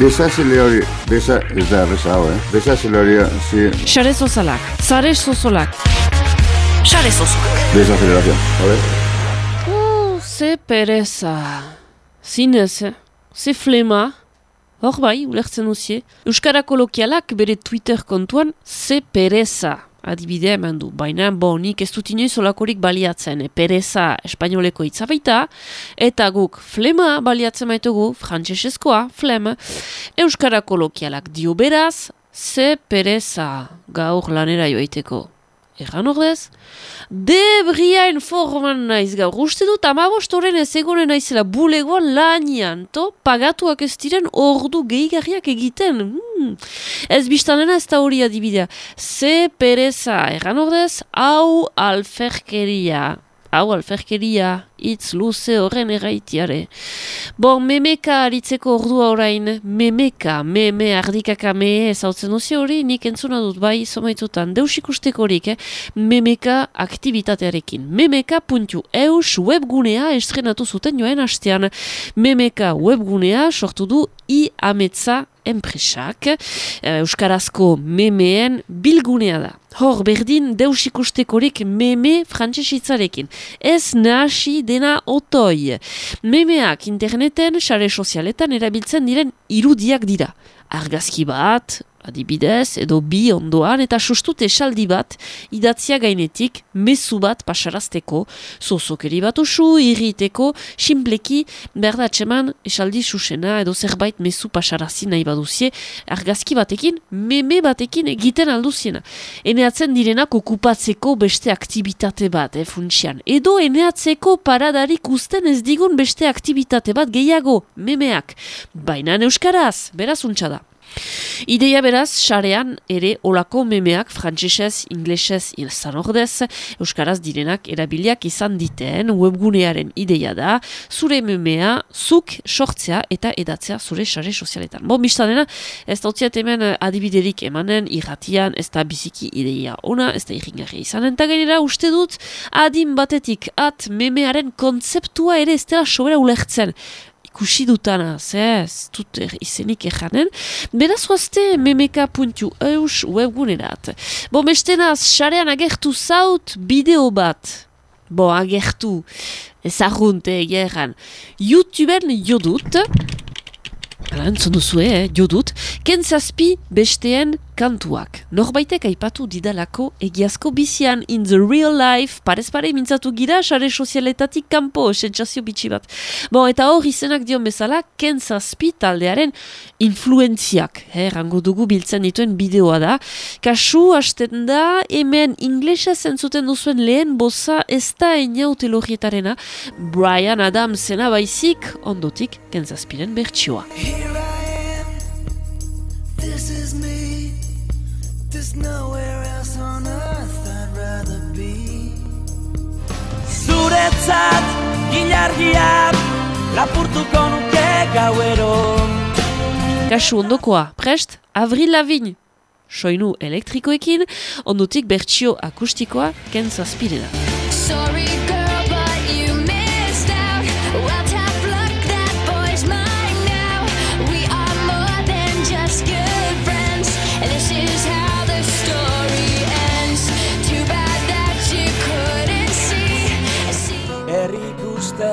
Desazile hori, desa, ez da, besa hau, eh? Desazile hori, zi... Xare zozalak, zare zozolak. Xare zozolak. Desazelerazio, hori? Oh, ze pereza. Zinez, eh? ze flema. Hor bai, ulertzen uzie. Euskara kolokialak bere Twitter kontuan, ze pereza adibidea eman du. Baina, bo, nik ez dut inoiz olakorik baliatzen, e, pereza espainoleko itzabaita, eta guk flema baliatzen maitugu, frantzesezkoa, flema, euskara kolokialak dio beraz, ze pereza gaur lanera joaiteko. Egan ordez? Debria informan naiz gaur. Uste dut amabostoren ez egonen naizela bulegoan lanian, to pagatuak ez diren ordu gehigarriak egiten. Hmm. Ez biztanena ez da hori adibidea. Ze pereza, egan ordez, hau alferkeria hau alferkeria, itz luze horren erraitiare. Bon, memeka aritzeko ordua orain, memeka, meme, ardikaka me, ezautzen duzio hori, nik entzuna dut bai, somaitutan, deus ikusteko horik, eh? memeka aktivitatearekin. Memeka.eus webgunea estrenatu zuten joen hastean. Memeka webgunea sortu du i ametza enpresak, eh, Euskarazko memeen bilgunea da. Hor, berdin, deus ikustekorik meme frantzesitzarekin. Ez nahasi dena otoi. Memeak interneten, sare sozialetan erabiltzen diren irudiak dira. Argazki bat, adibidez, edo bi ondoan, eta sustut esaldi bat, idatzia gainetik, mezu bat pasarazteko, zozokeri bat usu, irriteko, simpleki, berda atseman, esaldi susena, edo zerbait mezu pasarazi nahi baduzie, argazki batekin, meme batekin egiten alduziena. Eneatzen direnak okupatzeko beste aktivitate bat, eh, funtsian. Edo eneatzeko paradarik usten ez digun beste aktivitate bat gehiago, memeak. Baina euskaraz, berazuntza da. Ideia beraz, sarean ere olako memeak frantsesez, inglesez, izan ordez, euskaraz direnak erabiliak izan diteen webgunearen ideia da, zure memea, zuk sortzea eta edatzea zure sare sozialetan. Bon, biztanena, ez da hemen adibiderik emanen, irratian, ez da biziki ideia ona, ez da irringarri izanen, eta gainera uste dut, adin batetik at memearen kontzeptua ere ez dela sobera ulertzen ikusi dutana, ze, ez dut er, izenik ejanen, beraz huazte memeka.eus webgunerat. Bo, mestenaz, xarean agertu zaut bideo bat, bo, agertu, ezagunte egeran, YouTubeen jodut, Hala, entzun duzu, eh, jodut, kentzazpi besteen kantuak. Norbaitek aipatu didalako egiazko bizian in the real life, parez pare mintzatu gira, sare sozialetatik kanpo, sentsazio bitxi bat. Bon, eta hor izenak dion bezala, kentzazpi taldearen influenziak, eh, rango dugu biltzen dituen bideoa da. Kasu, hasten da, hemen inglesa zentzuten duzuen lehen boza ez da eniaute lorietarena, Brian Adamsena baizik, ondotik, kentzazpiren bertsioa. This is me There's nowhere else on earth I'd rather be. Zuretzat gilargiak lapurtuko nuke gauero. Kasu ondokoa, prest, Avril Lavigne. Soinu elektrikoekin, ondutik bertsio akustikoa kentzazpirena. Sorry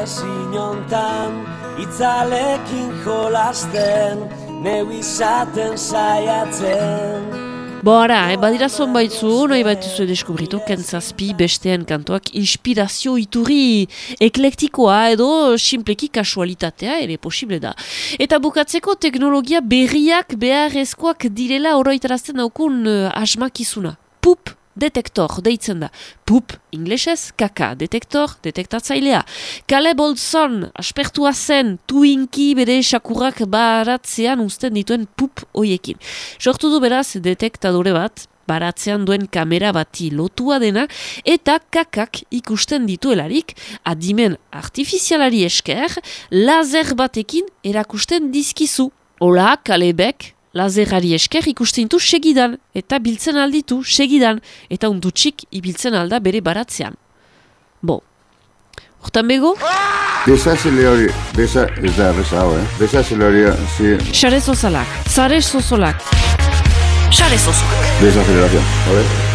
zinontan Itzalekin jolasten Neu izaten saiatzen Bo ara, eh, badira zon baitzu, nahi baituzu edeskubritu, kentzazpi bestean kantoak inspirazio iturri eklektikoa edo simpleki kasualitatea ere posible da. Eta bukatzeko teknologia berriak beharrezkoak direla oroitarazten daukun uh, asmakizuna. Pup detektor deitzen da. Pup, inglesez, kaka, detektor, detektatzailea. Kale boltzon, aspertua zen, tuinki bere sakurrak baratzean usten dituen pup oiekin. Sortu du beraz detektadore bat, baratzean duen kamera bati lotua dena, eta kakak ikusten dituelarik, adimen artifizialari esker, laser batekin erakusten dizkizu. Ola, kalebek, lazerari esker ikusten du segidan, eta biltzen alditu segidan, eta undutxik ibiltzen alda bere baratzean. Bo, Hortan bego? Desazile hori, desa, ez da erreza hau, eh? Desazile hori, zi, Xare sozalak, zare sozolak. Xare sozolak. desazelerazio, hori?